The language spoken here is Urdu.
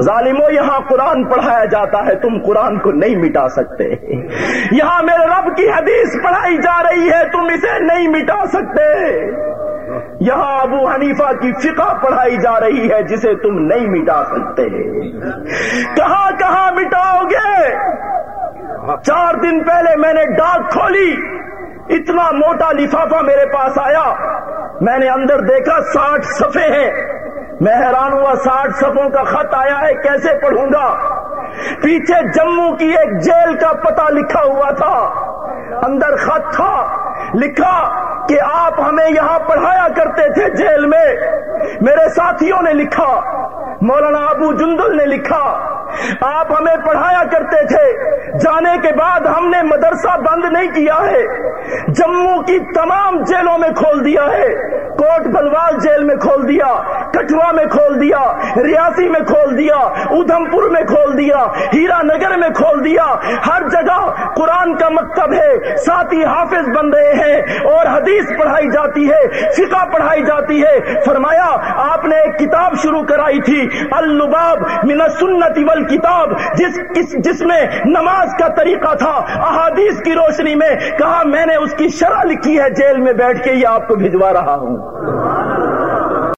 ظالموں یہاں قرآن پڑھایا جاتا ہے، تم قرآن کو نہیں مٹا سکتے۔ یہاں میرے رب کی حدیث پڑھائی جا رہی ہے، تم اسے نہیں مٹا سکتے۔ یہاں ابو حنیفہ کی فقہ پڑھائی جا رہی ہے، جسے تم نہیں مٹا سکتے۔ کہاں کہاں مٹاؤ گے؟ چار دن پہلے میں نے ڈاک کھولی۔ اتنا موٹا لفافہ میرے پاس آیا۔ میں نے اندر دیکھا، ساٹھ صفحے ہیں۔ میں حیران ہوا، ساٹھ صفوں کا خط آیا ہے، کیسے پڑھوں گا؟ پیچھے جموں کی ایک جیل کا پتہ لکھا ہوا تھا۔ اندر خط تھا، لکھا کہ آپ ہمیں یہاں پڑھایا کرتے تھے جیل میں۔ میرے ساتھیوں نے لکھا، مولانا ابو جندل نے لکھا، آپ ہمیں پڑھایا کرتے تھے۔ جانے کے بعد ہم نے مدرسہ بند نہیں کیا ہے۔ جموں کی تمام جیلوں میں کھول دیا ہے۔ کوٹ بلوال جیل میں کھول دیا کٹوا میں کھول دیا، ریاسی میں کھول دیا ادھم پور میں کھول دیا، ہیرا نگر میں کھول دیا۔ ہر جگہ قرآن کا مکتب ہے، ساتھی حافظ بن رہے ہیں اور حدیث پڑھائی جاتی ہے، فقہ پڑھائی جاتی ہے۔ فرمایا، آپ نے ایک کتاب شروع کرائی تھی الباب من سنتی ول کتاب جس جس میں نماز کا طریقہ تھا۔ احادیث کی روشنی میں کہا، میں نے اس کی شرح لکھی ہے، جیل میں بیٹھ کے یہ آپ کو بھجوا رہا ہوں۔